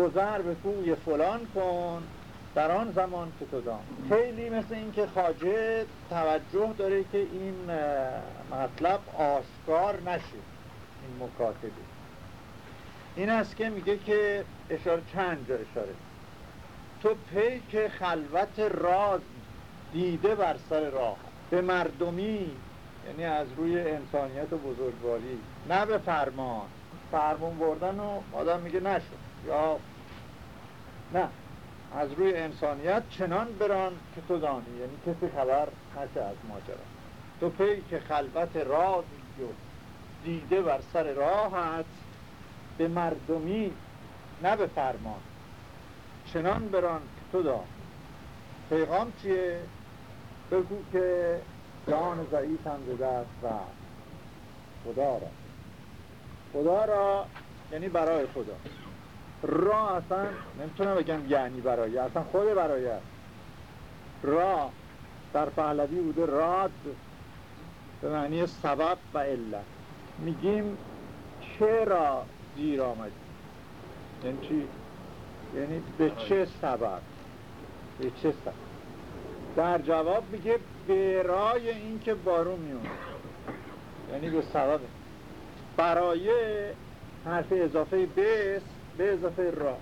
گذر به کوی فلان کن در آن زمان که تو دان خیلی مثل اینکه خاجه توجه داره که این مطلب آشکار نشه. این مکاتبه. این است که میگه که اشاره چند جا اشاره. تو پیک خلوت راز دیده بر سر راه به مردمی یعنی از روی انسانیت و بزرگواری نه به فرمان. فرمان بردن و آدم میگه نشد یا نه. از روی انسانیت چنان بران که تو دانی یعنی کسی خبر نشه از ماجرا. تو پی که خلوت رازی و دیده بر سر راهت به مردمی نه به فرمان. چنان بران که تو دانی. پیغام چیه؟ بگو که جان ضعیف هم زده است و خدا را. خدا را یعنی برای خدا. را اصلا نمی‌تونم بگم یعنی برای اصلا خود برای. را در پهلوی بوده راد به معنی سبب و علت. میگیم چرا دیر آمدی یعنی چی؟ یعنی به چه سبب؟ به چه سبب؟ در جواب میگه برای اینکه بارون میونه یعنی به سبب. برای حرف اضافه بس به اضافه را.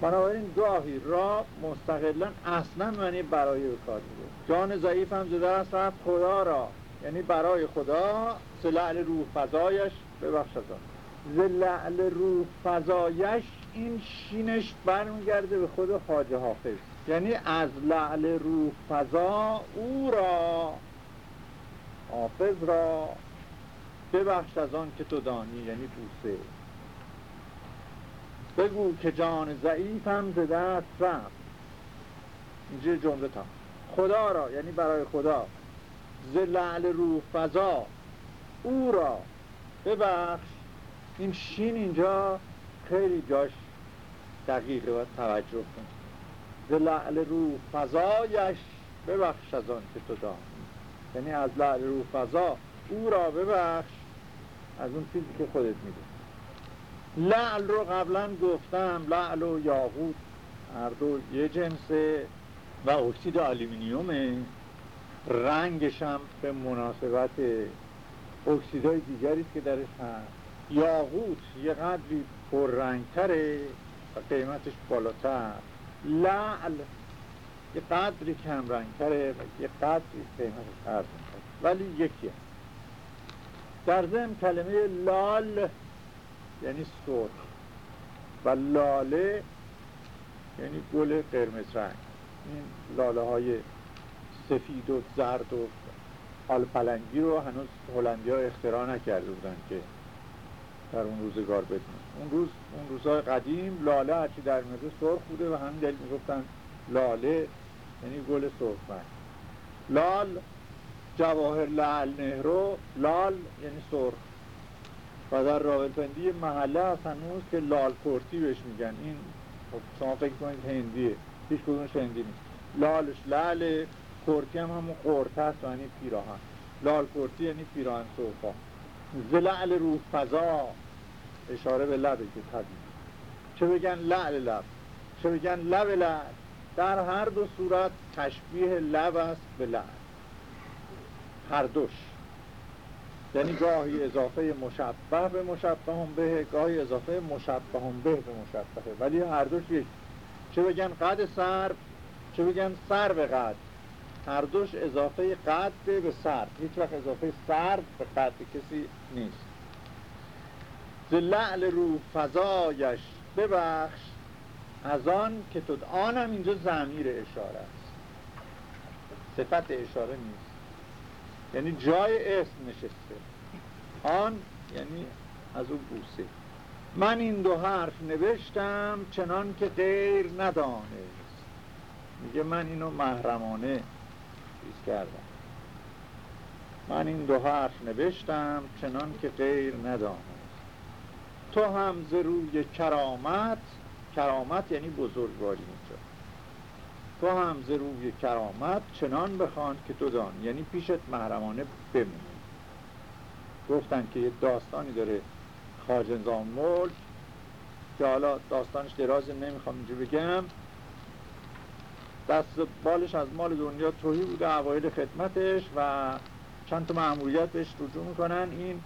بنابراین گاهی را مستقلا اصلا معنی برای به کار جان ضعیف هم زده است رفت خدا را. یعنی برای خدا زلعل روح فضایش ببخش از زلعل روح فضایش این شینش برمیگرده به خود خاجه حافظ. یعنی از لعل روح فضا او را حافظ را ببخش از آن که تو دانی یعنی بوسه بگو که جان ضعیفم ز دست رفت. اینجا جمله تا. خدا را یعنی برای خدا. ز لعل روح فضا. او را. ببخش. این شین اینجا خیلی جاش دقیقه و توجه کن. ز لعل روح فضایش ببخش از آن که تو دانی یعنی از لعل روح فضا. او را ببخش از اون چیزی که خودت میده لعل رو قبلا گفتم لعل و یاقوت. هر دو یه جنسه و اکسید آلومینیومه رنگش هم به مناسبت اکسیدهای دیگری که درش هست. یاقوت یه قدری پررنگتره و قیمتش بالاتر. لعل یه قدری کم رنگتره و یه قدری قیمتش ارزش ولی یکی هست. در ضمن کلمه لال یعنی سرخ. و لاله یعنی گل قرمز رنگ. این لاله های سفید و زرد و آلپلنگی رو هنوز هلندی ها اختراع نکرده بودن که در اون روزگار بدون اون روز اون روزهای قدیم لاله هرچی در میده سرخ بوده و همین دلیل می‌گفتن لاله یعنی گل سرخ لال جواهر لال نهرو لال یعنی سرخ. و در راولپندی محله هست هنوز که لال کرتی بهش میگن. این خب شما فکر کنید هندیه. هیچ کدومش هندی نیست. لالش لال کرتی هم همون قرت هست یعنی پیراهن. لال کرتی یعنی پیراهن صوفا زلعل روح فضا اشاره به لبه که طبیعی. چه بگن لعل لب؟ چه بگن لب لب در هر دو صورت تشبیه لب است به لب هر دوش. یعنی گاهی اضافه مشبه به مشبه هم به گاهی اضافه مشبه هم به به مشبهه ولی هر دوش یک. چه بگن قد سر چه بگن سر به قد. هر دوش اضافه قد به سر. هیچ وقت اضافه سر به قد کسی نیست. لعل رو فضایش ببخش از آن که تو آنم اینجا زمیر اشاره است. صفت اشاره نیست. یعنی جای اسم نشسته. آن یعنی از اون بوسه. من این دو حرف نوشتم چنان که غیر ندانست. میگه من اینو محرمانه چیز کردم. من این دو حرف نوشتم چنان که غیر ندانست. تو هم ز روی کرامت کرامت یعنی بزرگواری اینجا. تو هم ز روی کرامت چنان بخوان که تو دان. یعنی پیشت محرمانه بمونه گفتن که یه داستانی داره خارج نظام ملک که حالا داستانش دراز نمی‌خوام اینجا بگم. دست بالش از مال دنیا توهی بوده اوایل خدمتش و چند تا معمولیت بهش رجوع می‌کنن. این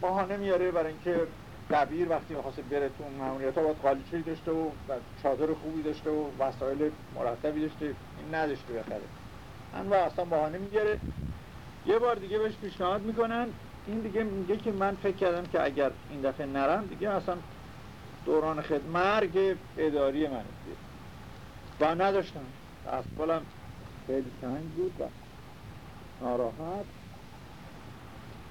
بهانه میاره برای اینکه دبیر وقتی می‌خواسته بره تو اون معمولیت ها باید قالیچهی داشته و چادر خوبی داشته و وسایل مرتبی داشته. این نداشته بخره و اصلا بهانه می‌گیره. یه بار دیگه بهش پیشنهاد می‌کنن. این دیگه میگه که من فکر کردم که اگر این دفعه نرم دیگه اصلا دوران خدمت مرگ اداری من و نداشتم. دستبالم خیلی تنگ بود و ناراحت.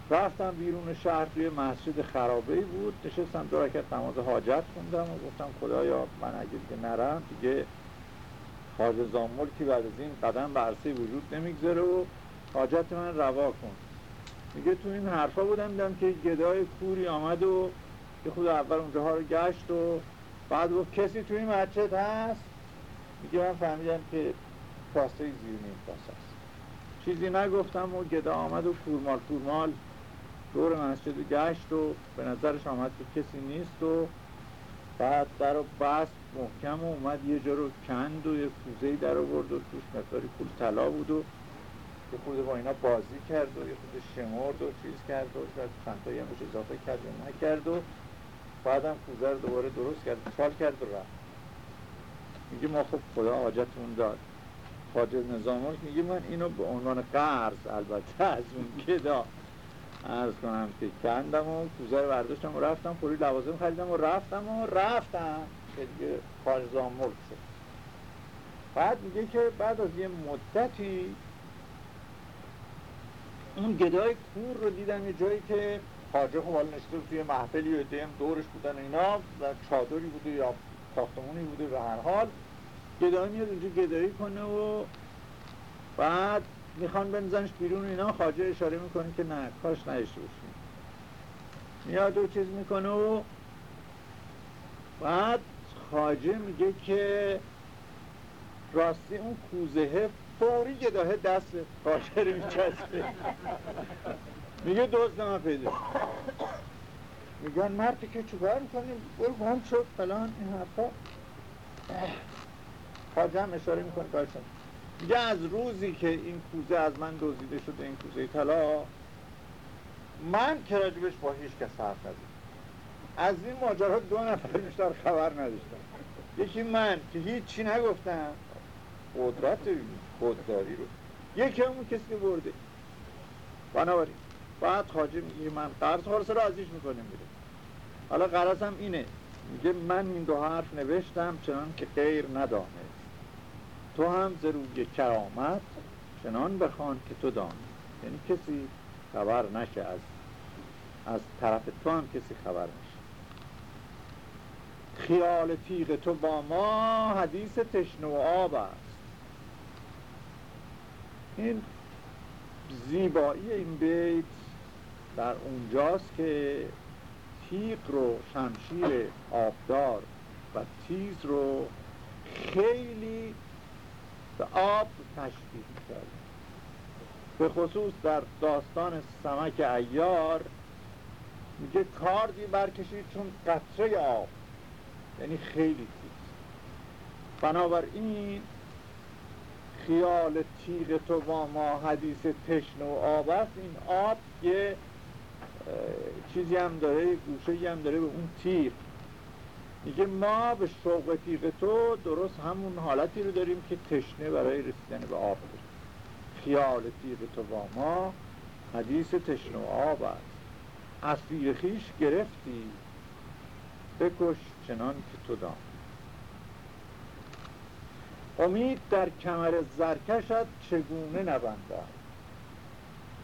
رفتم بیرون شهر توی مسجد خرابه بود. نشستم دو رکت نماز حاجت خوندم و گفتم خدایا من اگه دیگه نرم دیگه خارج زامل بعد از این قدم به وجود نمی‌گذاره و حاجت من روا کن. میگه تو این حرفا بودم دیدم که گدای کوری آمد و که خود اول اونجاها رو گشت و بعد گفت کسی توی این مسجد هست؟ میگه من فهمیدم که کاسه زیر نیم کاسه است چیزی نگفتم و گدا آمد و کورمال کورمال دور مسجد گشت و به نظرش آمد که کسی نیست و بعد در و بست محکم و اومد یه جا رو کند و یه کوزهی در آورد و توش مقداری پول طلا بود و یه خود با اینا بازی کرد و یه خود شمرد و چیز کرد و شاید چندتایی همش اضافه کرد و نکرد و بعدم کوزه رو دوباره درست کرد چال کرد و رفت. میگه ما خب خدا حاجتمون داد. خاجه نظام میگه من اینو به عنوان قرض البته از اون گدا ارز کنم که کندم و کوزه رو برداشتم و رفتم پوری لوازم خریدم و رفتم و رفتم. که دیگه خارزان ملک شد. بعد میگه که بعد از یه مدتی اون گدای کور رو دیدم یه جایی که خاجه خب حالا نشده توی محفلی و دیم دورش بودن اینا و چادری بوده یا ساختمونی بوده به هر حال. گدایی میاد اونجا گدایی کنه و بعد می‌خوان بنزنش بیرون اینا. خاجه اشاره می‌کنه که نه کاش نهشته باشیم. میاد و چیز می‌کنه و بعد خاجه میگه که راستی اون کوزه فوری گداه دست خاجه رو میچسبه. میگه دوست من پیدا میگن مردی که چوکار می‌کنیم برو گم شد فلان این حرفا. خاجه هم اشاره می‌کنه کارشون میگه از روزی که این کوزه از من دزدیده شده این کوزه طلا من که راجبش با هیچ کس حرف از این ماجرا دو نفر بیشتر خبر نداشتم. یکی من که هیچی نگفتم قدرت خودداری رو. یکی همون کسی که برده. بنابراین بعد خاجه میگه من قرض خالص را ازیش می‌کنه میره. حالا قرضم اینه. میگه من این دو حرف نوشتم چنان که غیر ندانه تو هم ز کرامت چنان بخوان که تو دانی یعنی کسی خبر نشه از از طرف تو هم کسی خبر نشه. خیال تیغ تو با ما حدیث تشنه و آب این زیبایی این بیت در اونجاست که تیغ رو شمشیر آبدار و تیز رو خیلی به آب تشبیه کرد به خصوص در داستان سمک ایار میگه کاردی برکشید چون قطره آب. یعنی خیلی تیز. بنابراین خیال تیغ تو با ما حدیث تشن و آب است. این آب یه چیزی هم داره گوشه هم داره به اون تیغ. میگه ما به شوق تیغ تو درست همون حالتی رو داریم که تشنه برای رسیدن به آب داریم خیال تیغ تو با ما حدیث تشنه و آب است. اسیر خیش گرفتی بکش چنان که تو دام امید در کمر زرکشت چگونه نبندد؟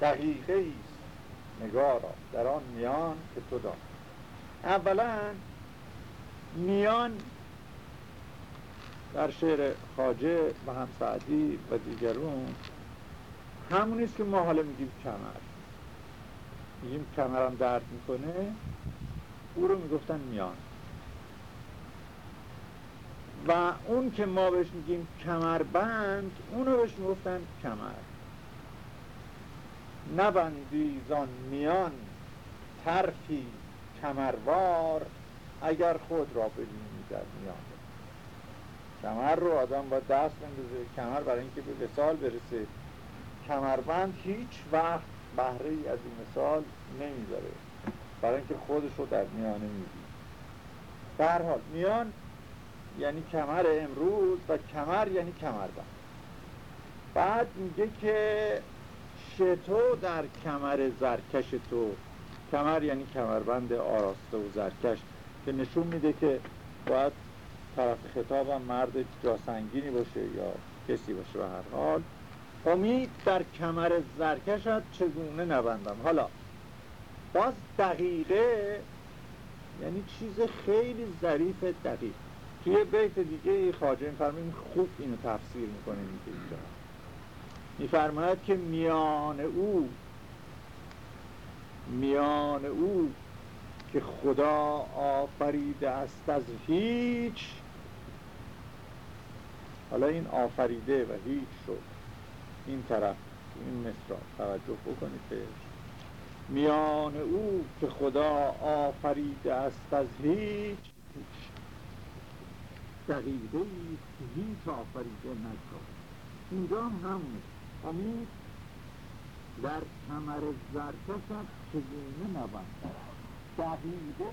دقیقه ایست نگارا در آن میان که تو دان اولا میان در شعر خاجه و هم سعدی و دیگرون همونیست که ما حالا میگیم کمر. میگیم کمرم درد می‌کنه او رو می‌گفتن میان. و اون که ما بهش میگیم کمربند اونو بهش می‌گفتن کمر. نبندی زان میان ترفی کمروار اگر خود را ببینی در میان. کمر رو آدم با دست بندازه کمر برای اینکه به مثال برسه. کمربند هیچ وقت بهره ای از این مثال نمیداره برای اینکه خودش رو در میانه می‌بینه. در حال میان یعنی کمر امروز و کمر یعنی کمربند بعد میگه که شتو در کمر زرکش تو. کمر یعنی کمربند آراسته و زرکش که نشون میده که باید طرف خطابم مرد جاسنگینی باشه یا کسی باشه به هر حال. امید در کمر زرکشت چگونه نبندم. حالا باز دقیقه یعنی چیز خیلی ظریف دقیق. توی بیت دیگه خواجه فرمین خوب اینو تفسیر می‌کنه اینجا. میفرماید که میان او میان او که خدا آفریده است از هیچ حالا این آفریده و هیچ شد این طرف این مصرا توجه بکنید که میان او که خدا آفریده است از هیچ دقیقه هیچ آفریده نشد اینجا هم همونه امید در کمر زرکشت چگونه نبند دقیقه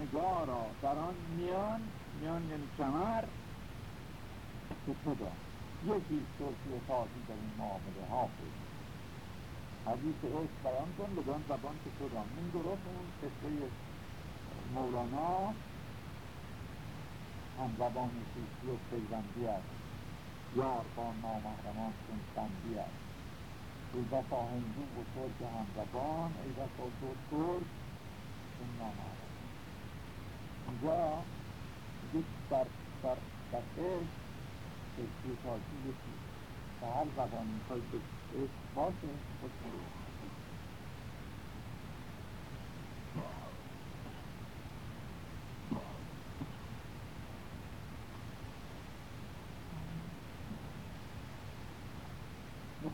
نگارا در آن میان میان یعنی کمر که خدا یکی صوفی خواهی در این معامله ها بود. حدیث عشق بیان کن بدان زبان که خدا این درست اون قصه مولانا هم زبان سوسی و پیوندی است. یار با نامحرمان بندی است. ای بسا هندو و ترک هم زبان ای بسا دو ترک چون نامحرمان. اینجا یک در, در, در عشق استیتاجی یکی. به هر زبان می‌خوای به عشق باشه خود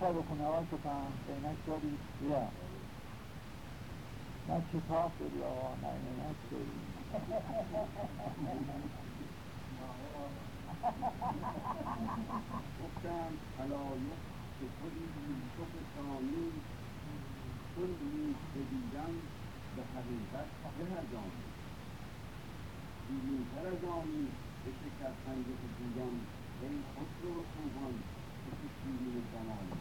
می‌خوای بخونه آقای کتن بینک داری؟ بیا نه کتاب داری آقا. نه اینک داری گفتم علایق که خودی یوسف ثانی چون نیز بدیدم به حقیقت از آنی به که گویم ای خوبان. که تو شیرین زمانی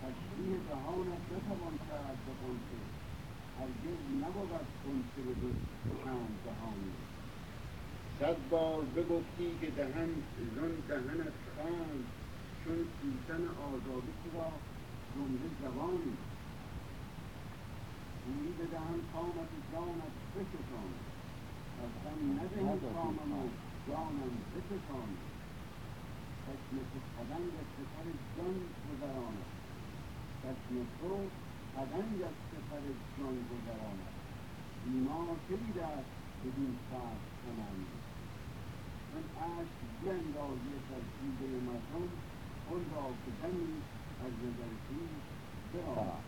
تشریح دهانت بتوان کرد به قنچه هرگز نبود قنچه به چند دهانی صد بار بگفتی که دهن زن دهنت خان چون سوسن آزادی را جمله زبانی. گویی به دهن کامت جانت بکشان از هم ندهی کامم و جانم چشم تو پدنگت به سر جان گذراند چشم تو پدنگت به سر جان گذراند بیمار که دیده است بدین سخت کنند من عشق بیاندازی از دیده مردم خود را که دمی از نظر خویش برآورد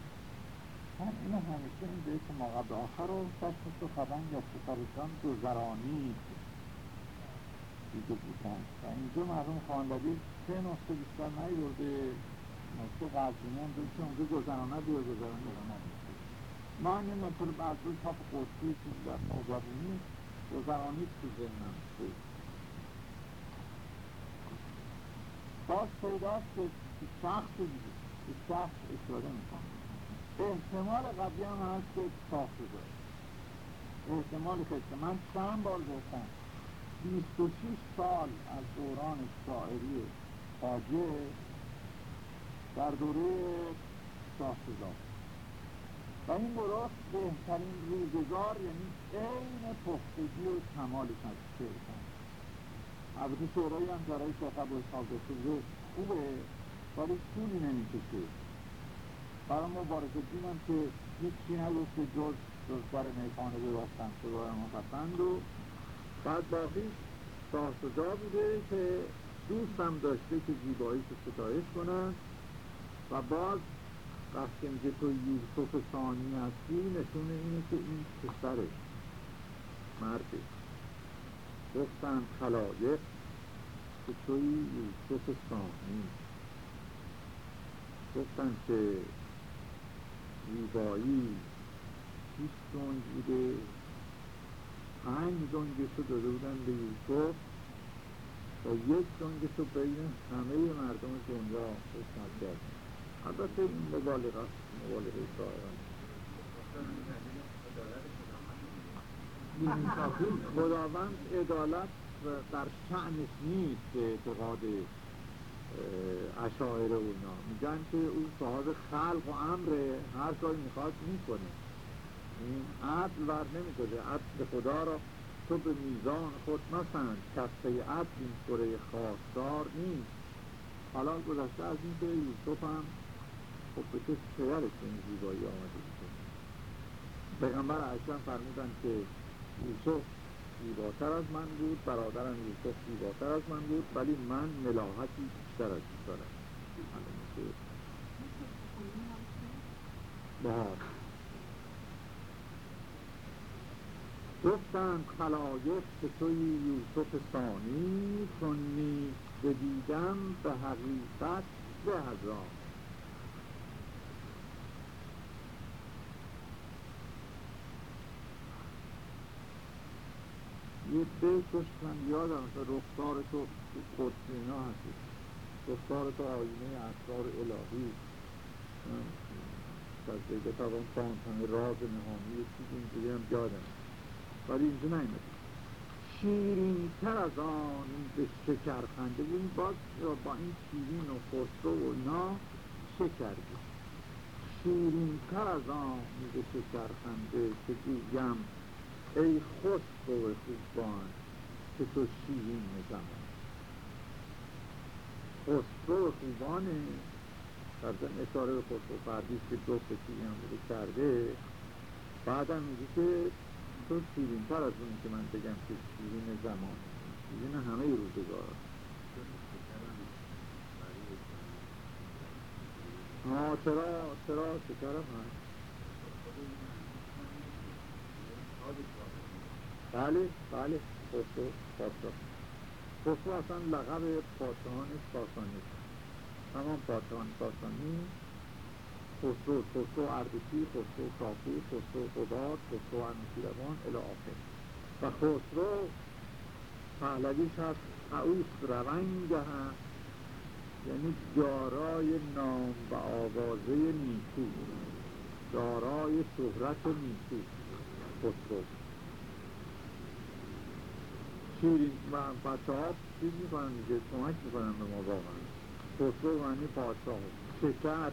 من اینو همیشه این بیت مقب آخر رو چشم تو خبن یا سفرشان گذرانید دیده بودن. و اینجا مردم خواندبی سه نسخه بیشتر نیورده. نسخه قبلیمون دو که اونجا گذرانه یا گذرانه رو نداشته من این نطور بعد روی تاپ قرصی چیزی در موزبونی گذرانید تو ذهنم بود. باز پیداست که شخص دیگه شخص اشاره می‌کنه احتمال قبلی هم هست که ساخت داره احتمال خیلی من چند بار گفتم. 26 سال از دوران شاعری خاجه در دوره شاهزاده و این درست بهترین روزگار یعنی عین پختگی و کمالش از شعر البته شعرهایی هم برای شیخ ابواسحاق دستوزه خوبه ولی طولی نمی‌کشه برای مبارک الدین هم که هیچی نگفت که جز جز بر میخانه ببستن سوار مفصند و بعد باقی شاهسجا بوده که دوست هم داشته که زیباییش رو ستایش کنن و باز وقتی که تو یوسف ثانی هستی نشونه اینه که این پسرش مرده. گفتن خلایق که توی یوسف ثانی. گفتن که زیبایی جنگ بوده. پنج جنگش رو داده بودن به یوسف و یک جنگش رو بین همه مردم دنیا قسمت کرد. البته این مبالغه است مبالغه ظاهرا خداوند عدالت در شعنش نیست به اعتقاد اشاعر اونا میگن که او صاحب خلق و امر هر کاری می‌خواد می‌کنه. عدل ور نمی‌داده عدل خدا را تو به میزان خود مسند کفته عدل این کره خواستار نیست. حالا گذشته از این که یوسف هم خب به کسی پدرش این زیبایی آمده پیغمبر اکرم فرمودن که یوسف زیباتر از من بود برادرم یوسف زیباتر از من بود ولی من ملاحتی بیشتر از دارم. بهار گفتند خلایق که توی یوسف ثانی چون نیز بدیدم به حقیقت به هزار یه بیت داشت من یادم رفتار تو قدسینا هستی. رفتار تو آینه اسرار الهی. از دیگه فاند همه راز نهانی یه چیزی اینجوری هم یادم ولی اینجا نیمده شیرین تر از آن به شکر خنده بود باز با این شیرین و خسرو و اینا شکر بود شیرین تر از آن به شکر خنده که گویم ای خسرو خوبان که تو شیرین زمان خسرو خوبانه. ضمن اشاره خسرو فردیش که دو سکی هم بوده کرده بعدم میگه که تو شیرین تر از اونی که من بگم که شیرین زمان. شیرین همه روزگار ها چرا؟ چرا؟ شکرم بله بله. خسرو پادشاه خسرو اصلا لقب پادشاهان ساسانی همان پادشاهان ساسانی خسرو خسرو اردشی خسرو کافی خسرو قباد خسرو انوشیروان الى آخر. و خسرو پهلویش هست عوس رونگ هست یعنی دارای نام و آوازه نیکو دارای شهرت نیکو خسرو. شیرین بچه ها چیز می‌کنن دیگه؟ کمک می‌کنن به ما واقعا. خسرو معنی پادشاه. شکر.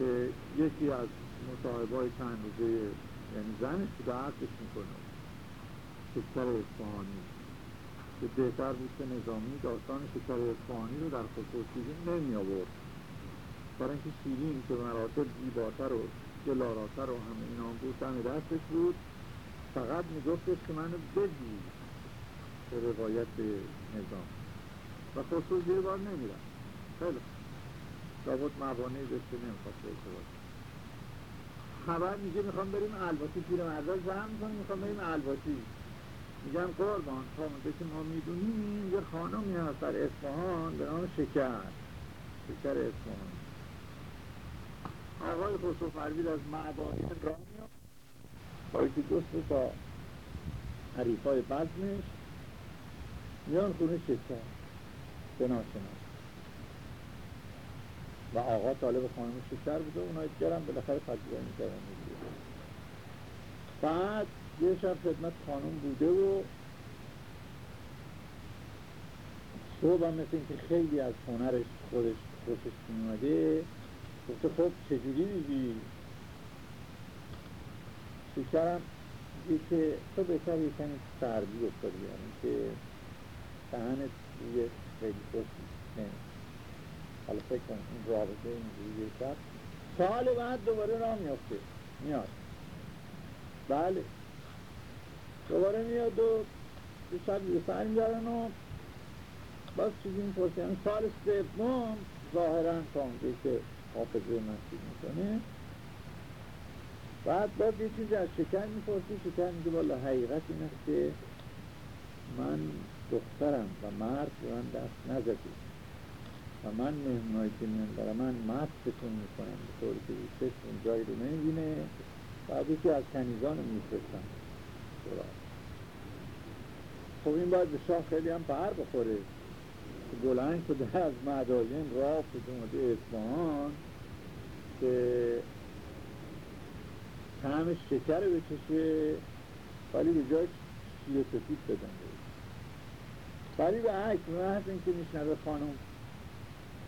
که یکی از مصاحبه های چند روزه یعنی زنش که عقدش می‌کنه. شکر اصفهانی که بهتر بود که نظامی داستان شکر اصفهانی رو در خسرو شیرین نمی آورد برای اینکه شیرین که مراتب زیباتر و دلاراتر و همه اینا بود دم دستش بود. فقط میگفتش که منو بگی به روایت نظام و خسرو زیر بار نمیرم خیلی لابد موانعی داشته نمی‌خواد به ارتباط خبر میگه می‌خوام بریم الواتی پیر مرزا زن می‌کنه می‌خوام بریم الواتی میگن قربان خامده که ما می‌دونیم یه خانمی هست در اصفهان به نام شکر. شکر اصفهان. آقای خسرو فروید از معبانی راه میاد با که دوست تا حریفای بزمش میان خونه شکر. به ناشناس. و آقا طالب خانم شکر بوده اونها دیگرم بالاخره پذیرایی می‌کردن. بعد یه شب خدمت خانم بوده و صبح هم مثل اینکه خیلی از هنرش خودش خوشش میومده گفته خب چجوری دیدی؟ شکرم میگه که تو بهتر یه سردی افتادی یعنی که دهنت روی خیلی خوش نیست. حالا فکر کن این رابطه اینجوری یه شب سال بعد دوباره راه میافته. میاد. بله. دوباره میاد و یه شب یه سر میدارن و باز چیزی می‌پرسه یعنی سال سوم ظاهرا تا اونجایی که حافظه من چیز می‌کنه؟ بعد باز یه چیزی از شکر می‌پرسی. شکر میگه والا حقیقت این است که من دخترم و مرد به من دست نزدی و من مهمونایی که میان برای من مستتون می‌کنم به طوری که چشمون جایی رو نمی‌بینه. بعد یکی از کنیزان رو میفرستم خب این باید به شاه خیلی هم بر بخوره. که بلند شده از مداین راه اومده اصفهان که طعم شکر بچشه ولی به جای شیر سفید بدن. ولی به عکس محض اینکه میشنوه خانم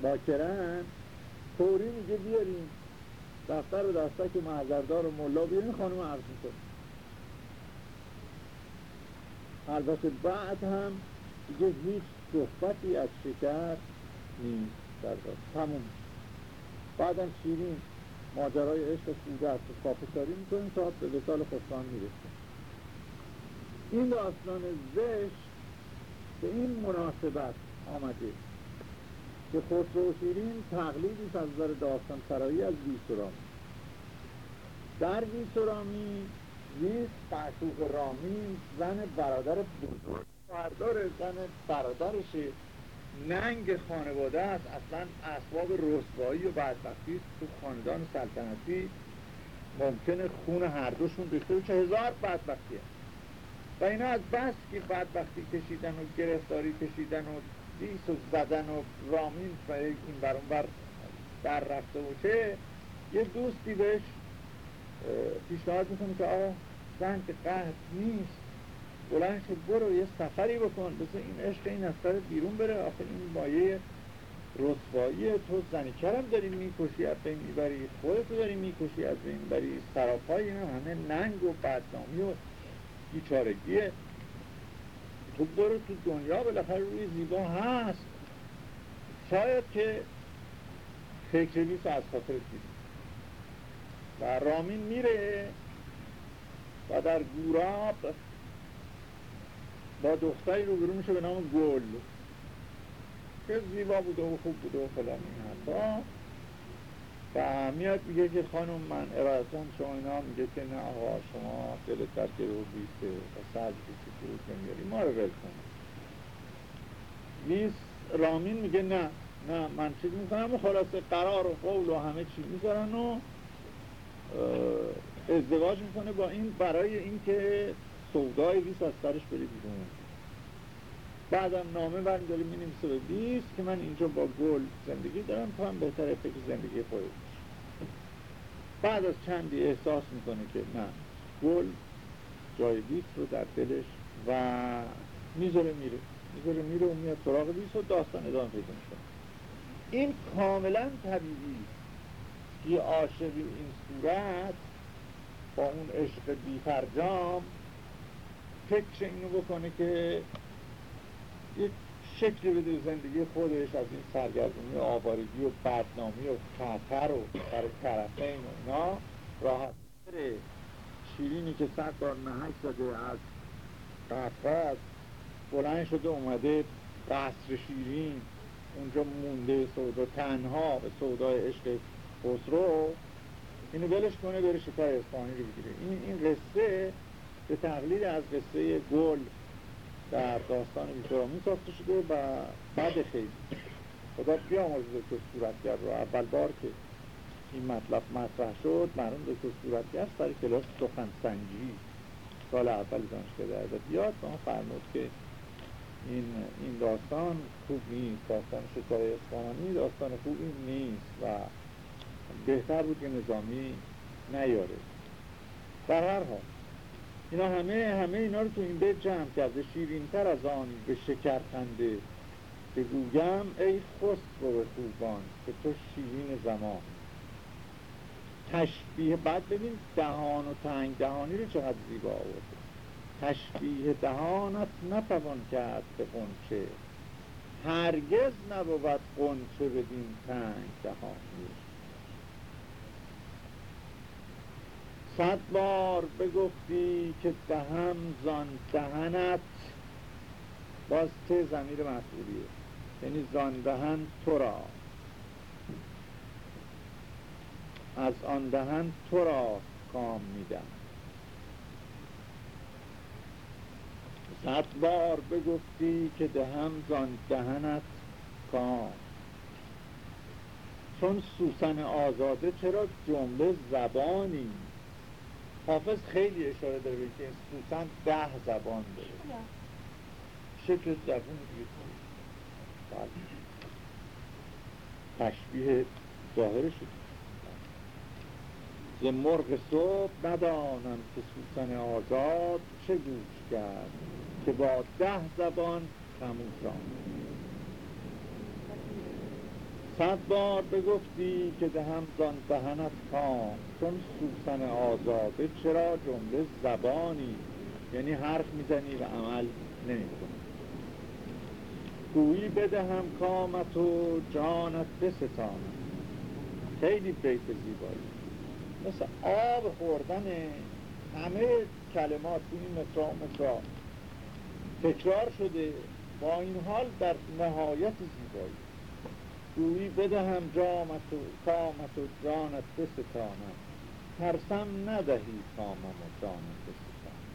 باکرن طوری میگه بیاریم. دفتر و دستک محضردار و ملا بیاریم خانم عرض می‌کنه البته بعد هم دیگه هیچ صحبتی از شکر نیست. در تموم. بعدم شیرین ماجرای عشق است. و کافه می‌کنیم تا به سال خسران می‌رسیم این داستان زشت به این مناسبت آمده. که خسرو شیرین تقلیدی از نظر داستان سرایی از ویسرامی در ویسرامی ویس معشوق رامی زن برادر بزرگ. بردار زن برادرشه ننگ خانواده است. اصلا اسباب رسوایی و بدبختی تو خاندان سلطنتی ممکنه خون هر دوشون ریخته چه هزار بدبختی هست. و اینا از بس که بدبختی کشیدن و گرفتاری کشیدن و دیس و زدن و رامین و این برون بر در رفته چه. یه دوستی بهش پیشنهاد می‌کنه که آقا زن که قهد نیست بلند شد برو یه سفری بکن. بسه این عشق این از بیرون بره. آخه این مایه رسوایی تو زنی کرم داری می‌کشی از بین می‌بری خودتو داری می‌کشی از بین می‌بری سراپای اینا همه ننگ و بدنامی و بیچارگیه. تو برو تو دنیا بالاخره روی زیبا هست. شاید که فکر بیس از خاطر دید و رامین میره و در گوراب با دختری رو برو میشه به نام گل. که زیبا بوده و خوب بوده و فلان این و میاد میگه که خانم من ارادتان شما اینا میگه که نه آقا شما دلت در گروه بیسته و سرد بیسته فرود نمیاری. ما رو ول ویس رامین میگه نه نه من چیز می‌کنم. و خلاصه قرار و قول و همه چی می‌ذارن و ازدواج می‌کنه با این برای اینکه سودای ویس از سرش بری بیرون. بعدم نامه برمیداره می نمیسه به بیست که من اینجا با گل زندگی دارم تو هم بهتر فکر زندگی خودت بعد از چندی احساس می‌کنه که نه گل جای بیست رو در دلش و می‌ذاره میره. می‌ذاره میره و میاد سراغ بیست و داستان ادامه پیدا میشه این کاملا طبیعی یه عاشقی این صورت با اون عشق بیفرجام فکر اینو بکنه که یک شکلی بده زندگی خودش از این سرگردونی آوارگی و بدنامی و خطر و برای طرفین و اینا راحت. شیرینی که صد بار محک زده از قفت بلند شده اومده قصر شیرین. اونجا مونده سودا تنها به سودای عشق خسرو. اینو بلش کنه بره شکار اسپانی رو بگیره. این, این قصه به تقلید از قصه گل در داستان بیترامی ساخته شده و بعد خیلی. خدا بیامرز دکتر صورتگر رو؟ اول بار که این مطلب مطرح شد مرون دکتر صورتگر سر کلاس سخن سنجی. سال اول دانشگاه در ادبیات ما فرمود که این, این داستان خوب نیست. داستان شکای اصفهانی داستان خوبی نیست و بهتر بود که نظامی نیاره. در هر حال اینا همه همه اینا رو تو این بیت جمع کرده. شیرین تر از آن به شکر خنده بگویم ای خسرو خوبان که تو شیرین زمان. تشبیه بعد ببین دهان و تنگ دهانی رو چقدر زیبا آورده. تشبیه دهانت نتوان کرد به قنچه هرگز نبود قنچه بدین تنگ دهانی. صد بار بگفتی که دهم زان دهنت. باز ته زمیر مسئولیه یعنی زان دهن تو را. از آن دهن تو را کام میدم. صد بار بگفتی که دهم زان دهنت کام. چون سوسن آزاده چرا جمله زبانی حافظ خیلی اشاره داره به که سوسن ده زبان داره. شکل زبون دیگه. تشبیه ظاهر شد ز مرغ صبح ندانم که سوسن آزاد چه گوش کرد که با ده زبان خموشان صد بار بگفتی که دهم زان دهنت کام چون سوسن آزاده چرا جمله زبانی؟ یعنی حرف می‌زنی و عمل نمی‌کنی. گویی بدهم کامت و جانت بستانم. خیلی بیت زیبایی. مثل آب خوردن همه کلمات این مصرا مصرا تکرار شده. با این حال در نهایت زیبایی. گویی بدهم جامت و کامت و جانت بستانم. ترسم ندهی کامم و جانت بستانم.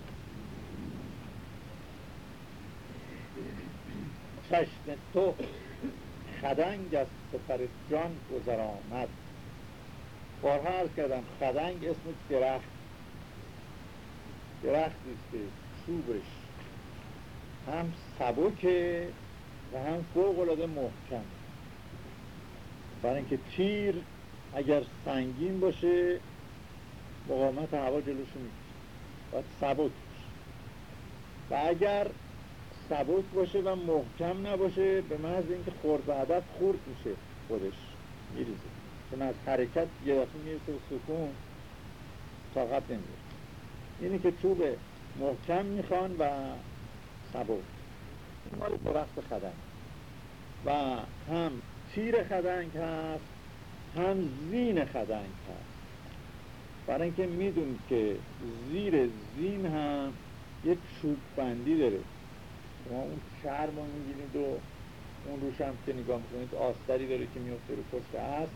چشم تو خدنگ از سپر جان گذر آمد بارها عرض کردم خدنگ اسم درخت. درختی که چوبش هم سبکه و هم فوق العاده محکم. برای اینکه تیر اگر سنگین باشه مقاومت هوا جلوشو می‌کشه. باید سبک و اگر سبک باشه و محکم نباشه به محض اینکه خورد عدد خورد میشه خودش. میریزه. چون از حرکت یه دفعه می‌رسه و سکون طاقت نمیره اینی که چوب محکم می‌خوان و سبک این مال درخت خدنگ و هم تیر خدنگ هست هم زین خدنگ هست. برای اینکه می‌دونید که زیر زین هم یک چوب بندی داره. شما اون چرم رو می‌گیرید و اون روش هم که نگاه می‌کنید آستری داره که میفته رو پشت هست.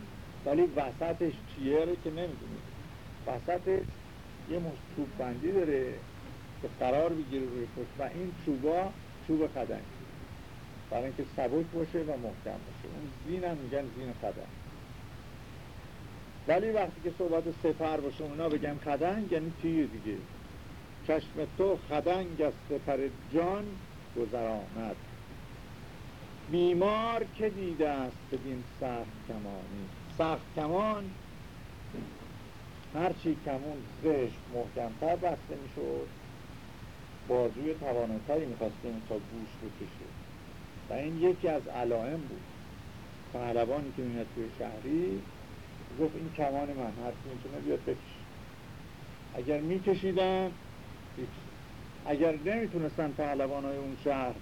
ولی وسطش چیه رو که نمی‌دونید. وسطش یه چوب بندی داره که قرار بگیره روی پشت و این چوبا چوب خدنگ. برای اینکه سبک باشه و محکم باشه. اون زین هم میگن زین خدنگ ولی وقتی که صحبت سفر باشه اونا بگن خدنگ یعنی تیر دیگه؟ چشم تو خدنگ از سپر جان گذرانت بیمار که دیده است بدین سخت کمانی. سخت کمان هرچی کمون زشت محکمتر بسته می‌شد. بازوی تواناتری می‌خواستیم تا گوش بکشه این یکی از علائم بود. پهلوانی که میاد توی شهری گفت این کمان من هرچی می‌تونه بیاد بکش اگر میکشیدن اگر نمی‌تونستن پهلوان های اون شهر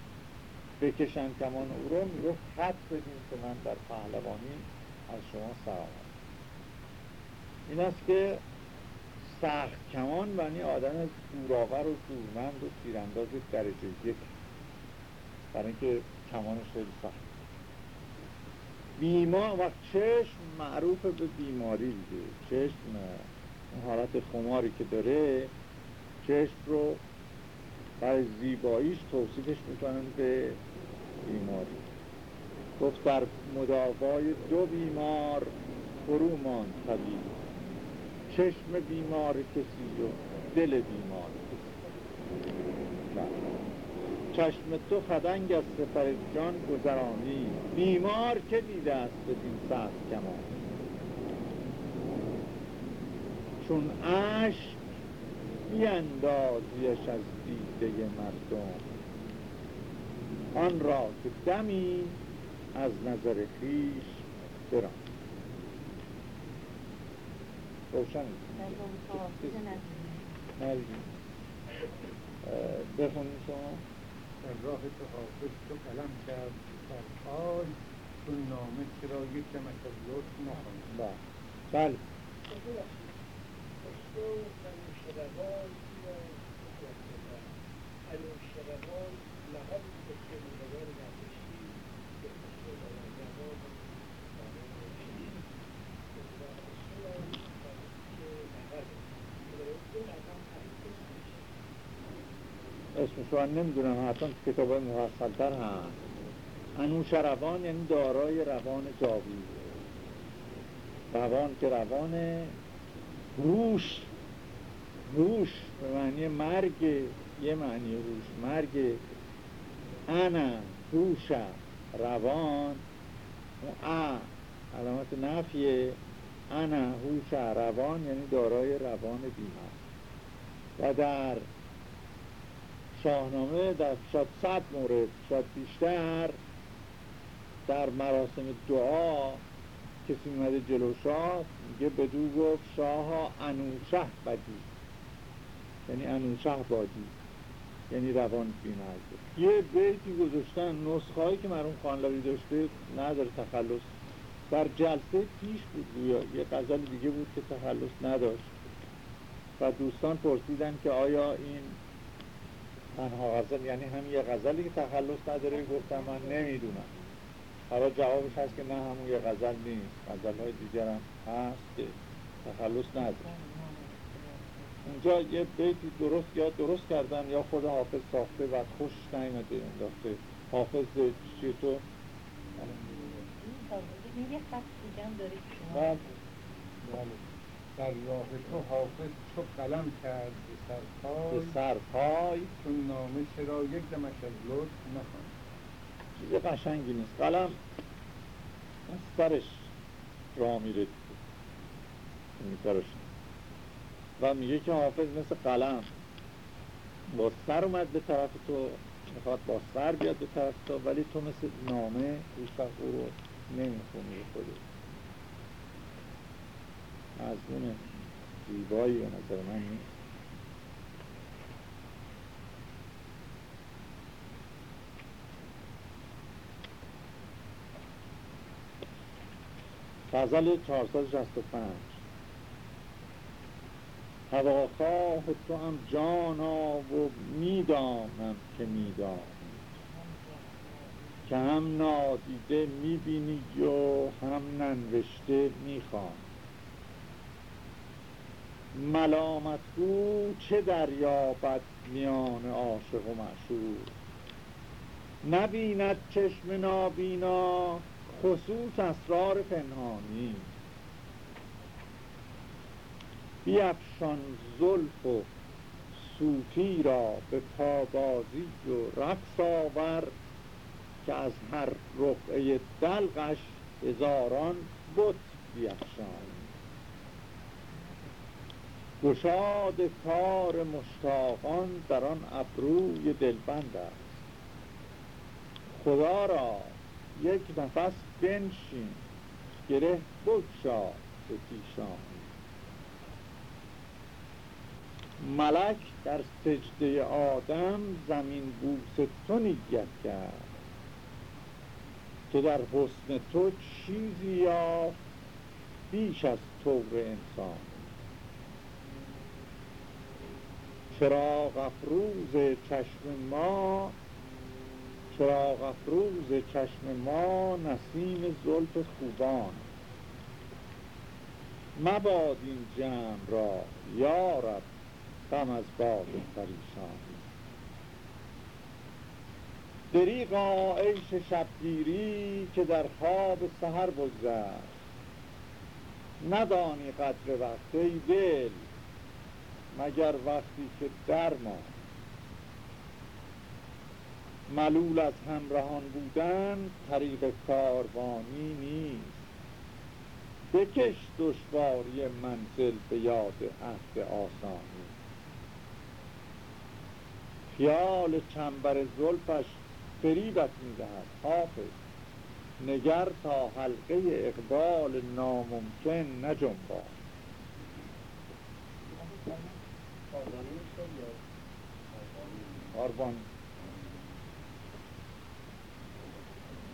بکشن کمان او رو می‌گفت خط بدین که من در پهلوانی از شما سلامت این است که سخت کمان این آدم دوراور و دورمند و تیرانداز درجه یک. برای اینکه کمانش خیلی سخت. بیما و چشم معروف به بیماری دیگه. چشم اون حالت خماری که داره چشم رو برای زیباییش توصیفش می‌کنن به بیماری. گفت در مداوای دو بیمار فرو ماند طبیب چشم بیمار کسی و دل بیمار. کسی بله. چشم تو خدنگ از سفر جان گذرانی. بیمار که دیده است بدین سخت کمان؟ چون عشق بیاندازیش از دیده مردم. آن را که دمی از نظر خیش بران. روشن بخونیم شما. در راه تو حافظ تو قلم کرد در آی تو نامه چرا یک کمک از لطف نخواهیم بله. اسمش من نمی‌دونم حتی تو کتاب مفصلتر هست انوش روان یعنی دارای روان جاوید. روان که روان روش. روش به معنی مرگ یه معنی روش. مرگ انا روش روان و ا علامت نفیه انا هوش روان یعنی دارای روان بیمار. و در شاهنامه در شاید صد مورد شاید بیشتر در مراسم دعا کسی اومده جلو شاه میگه بدو گفت شاه انوشه بدی. یعنی انوشه بادی. یعنی روان بیمرده یه بیتی گذاشتن نسخه هایی که مرحوم خانلوی داشته نداره تخلص. در جلسه پیش بود یه غزل دیگه بود که تخلص نداشت. و دوستان پرسیدن که آیا این تنها غزل یعنی هم یه غزلی که تخلص نداره گفتم من نمی‌دونم. حالا جوابش هست که نه همون یه غزل نیست. غزل های دیگر هم هست که تخلص نداره. اونجا یه بیتی درست یا درست کردن یا خود حافظ ساخته و خوش نیمده انداخته. حافظ چی تو؟ یه خط داری شما. بله. بله. در راه تو حافظ چو قلم کرد. سرپای. به سرپای. چون نامه چرا یک دمش از لطف نخوان چیز قشنگی نیست. قلم از سرش را میره. و میگه که حافظ مثل قلم. با سر اومد به طرف تو. می‌خواد با سر بیاد به طرف تو. ولی تو مثل نامه روش او رو نمی‌خونی خودت. مضمون زیبایی به نظر من نیست. غزل 465 هواخواه تو هم جانا و می‌دانم که می‌دانم که هم نادیده می‌بینی و هم ننوشته می‌خوان ملامت گو چه دریابد میان عاشق و معشوق؟ نبیند چشم نابینا خصوص اسرار پنهانی. بیفشان زلف و صوفی را به پابازی و رقص آور که از هر رقعه دلقش هزاران بت بیفشان. گشاد کار مشتاقان در آن ابروی دلبند است. خدا را یک نفس بنشین. گره بگشا به پیشان ملک در سجده آدم زمین بوس تو نیت کرد. تو در حسن تو چیزی یافت بیش از طور انسان. چراغ افروز چشم ما چراغ افروز چشم ما نسیم زلف خوبان. مباد این جمع را یارب غم از باد پریشان. دریغا عیش شبگیری که در خواب سهر بگذشت. ندانی قدر وقت ای دل مگر وقتی که درمان ملول از همراهان بودن طریق کاروانی نیست. بکش دشواری منزل به یاد عهد آسانی. خیال چنبر زلفش فریبت می‌دهد حافظ. نگر تا حلقه اقبال ناممکن نجنبان آربان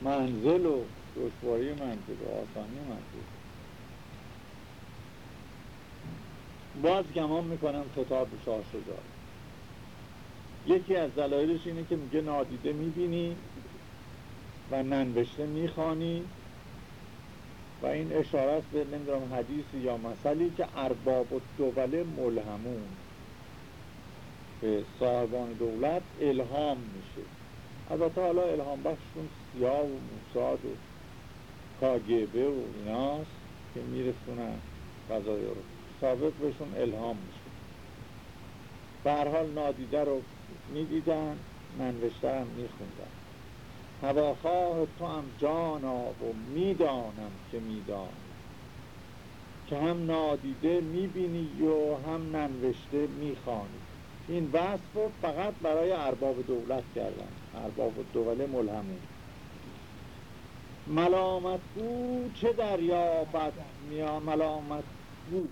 منزل و دشواری منزل و آسانی منزل. باز گمان می‌کنم کتاب شاه شجاع یکی از دلایلش اینه که میگه نادیده می‌بینی و ننوشته می‌خوانی و این اشاره به نمی‌دونم حدیثی یا مثلی که ارباب و دوله ملهمون. به صاحبان دولت الهام میشه. البته حالا الهام بخششون سیاه و موساد و کاگبه و ایناست که میرسونن قضایی رو. ثابت بهشون الهام میشه. به نادیده رو می‌دیدن منوشته هم میخوندن. هواخواه تو هم جانا و می‌دانم که میدانی. که هم نادیده می‌بینی و هم ننوشته می‌خوانی. این وصف رو فقط برای ارباب دولت کردن. ارباب دوله ملهمون ملامت گو چه دریا بد میان؟ ملامت گو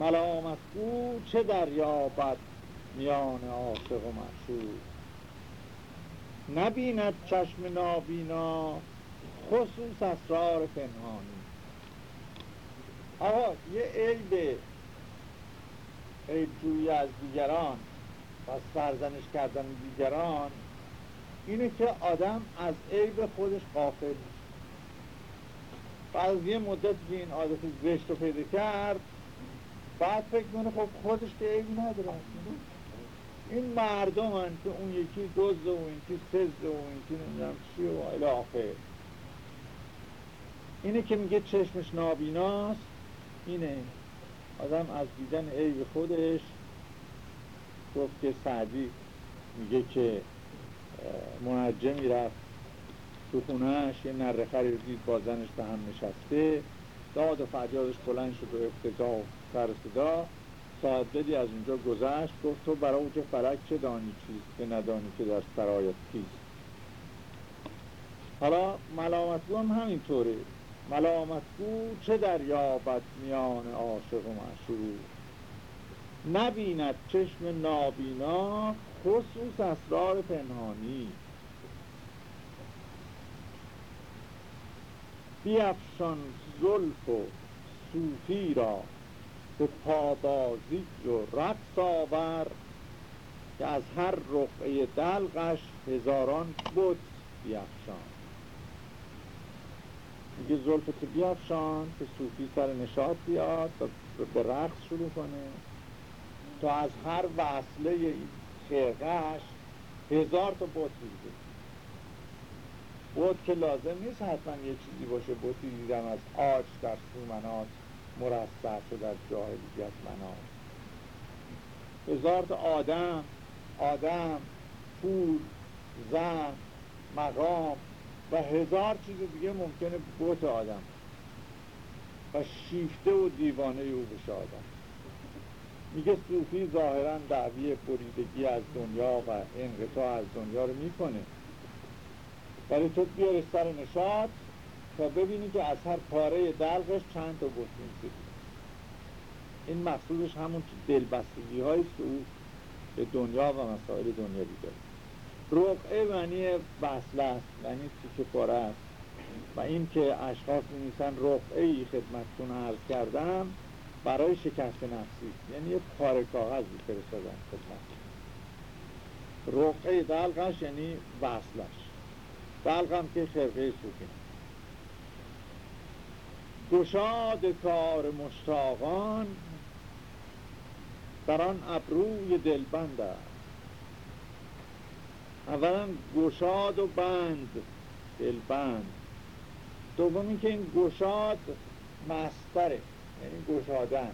ملامت گو چه دریا بد میان عاشق و معشوق؟ نبیند چشم نابینا خصوص اسرار پنهانی. آقا یه عیب عیب جویی از دیگران و سرزنش کردن دیگران اینه که آدم از عیب خودش قافل میشه. بعد از یه مدت که این عادت زشت رو پیدا کرد بعد فکر کنه خب خودش که عیبی نداره. این مردم هن که اون یکی دوزه و این یکی سزده و این یکی نمی‌دونم چی و الاخه اینه که میگه چشمش نابیناست اینه. آدم از دیدن عیب خودش گفت که سعدی میگه که منجمی رفت تو خونهش یه نرخری رو دید به هم نشسته. داد و فریادش بلند شد و افتضا و سر ساعت از اونجا گذشت گفت تو برای اوج فلک چه دانی چیست که ندانی که در سرایت کیست؟ حالا ملامتگو هم همینطوره. ملامتگو چه دریابد میان عاشق و معشوق؟ نبیند چشم نابینا خصوص اسرار پنهانی. بیافشان زلف و صوفی را به پابازی و رقص آور که از هر رقعه دلقش هزاران بود بیافشان میگه زلف تو بیافشان که صوفی سر نشاط بیاد و به رقص شروع کنه. تا از هر وصله خرقش هزار تا بوت بگیره بوت که لازم نیست حتما یه چیزی باشه. بوتی دیدم از آج در سومنات مرصع شد از جاهلیت منات. هزار تا آدم آدم پول زن مقام و هزار چیز دیگه ممکنه بوت آدم. و شیفته و دیوانه او بشه آدم. میگه صوفی ظاهرا دعوی بریدگی از دنیا و انقطاع از دنیا رو می‌کنه. ولی تو بیار سر نشاد تا ببینی که از هر پاره دلقش چند تا بوت این مقصودش همون دلبستگی هاییست که او به دنیا و مسائل دنیا داره. رقعه معنی وصله است یعنی تیکه پاره است و این که اشخاص می‌نویسن رقعه ای خدمتتون عرض کردم برای شکست نفسی. یعنی یه پاره کاغذ فرستادن خدمت. رقعه دلقش یعنی وصلش دلقم که خرقه صوفی گشاد کار مشتاقان در آن ابروی دلبند است. اولا گشاد و بند دلبند دوم که این گشاد مستره یعنی گشادن.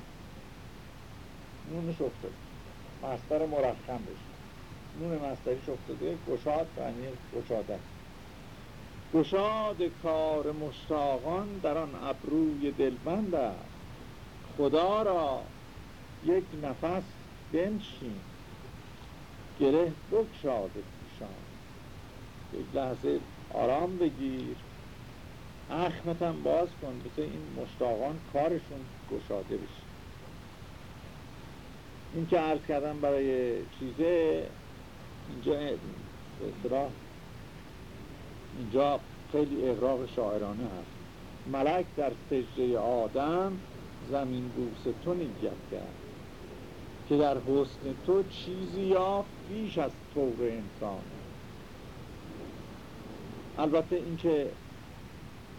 نونش افتاد مستر مرخم بشه. نون مستریش افتاده. گشاد یعنی گشادن. گشاد کار مشتاقان در آن ابروی دلبند است. خدا را یک نفس بنشین. گره بکشاده یک لحظه آرام بگیر. اخمتم باز کن بسه این مشتاقان کارشون گشاده بشه. این که عرض کردم برای چیزه اینجا اینجا خیلی اغراق شاعرانه هست. ملک در سجده آدم زمین بوس تو نیت کرد. که در حسن تو چیزی یا بیش از طور انسان. البته این که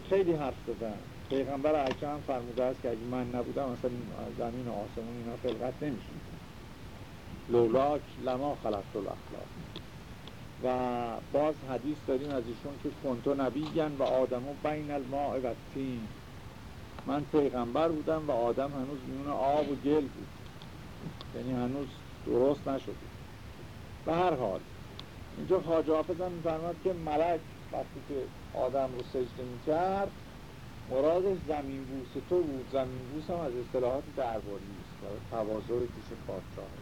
خیلی حرف زدن. پیغمبر اکرم فرموده است که اگه من نبودم مثلا زمین و آسمون اینا خلقت نمیشون لولاک لما خلقت الاخلاق. و باز حدیث داریم از ایشون که کنتو نبیگن و آدمو بین الماء و تین من پیغمبر بودم و آدم هنوز میون آب و گل بود. یعنی هنوز درست نشده. به هر حال اینجا خاج حافظ هم میفرماد که ملک وقتی که آدم رو سجده می‌کرد مرادش زمین بوس تو بود. زمین بوس هم از اصطلاحات درباری است تواضع پیش پادشاه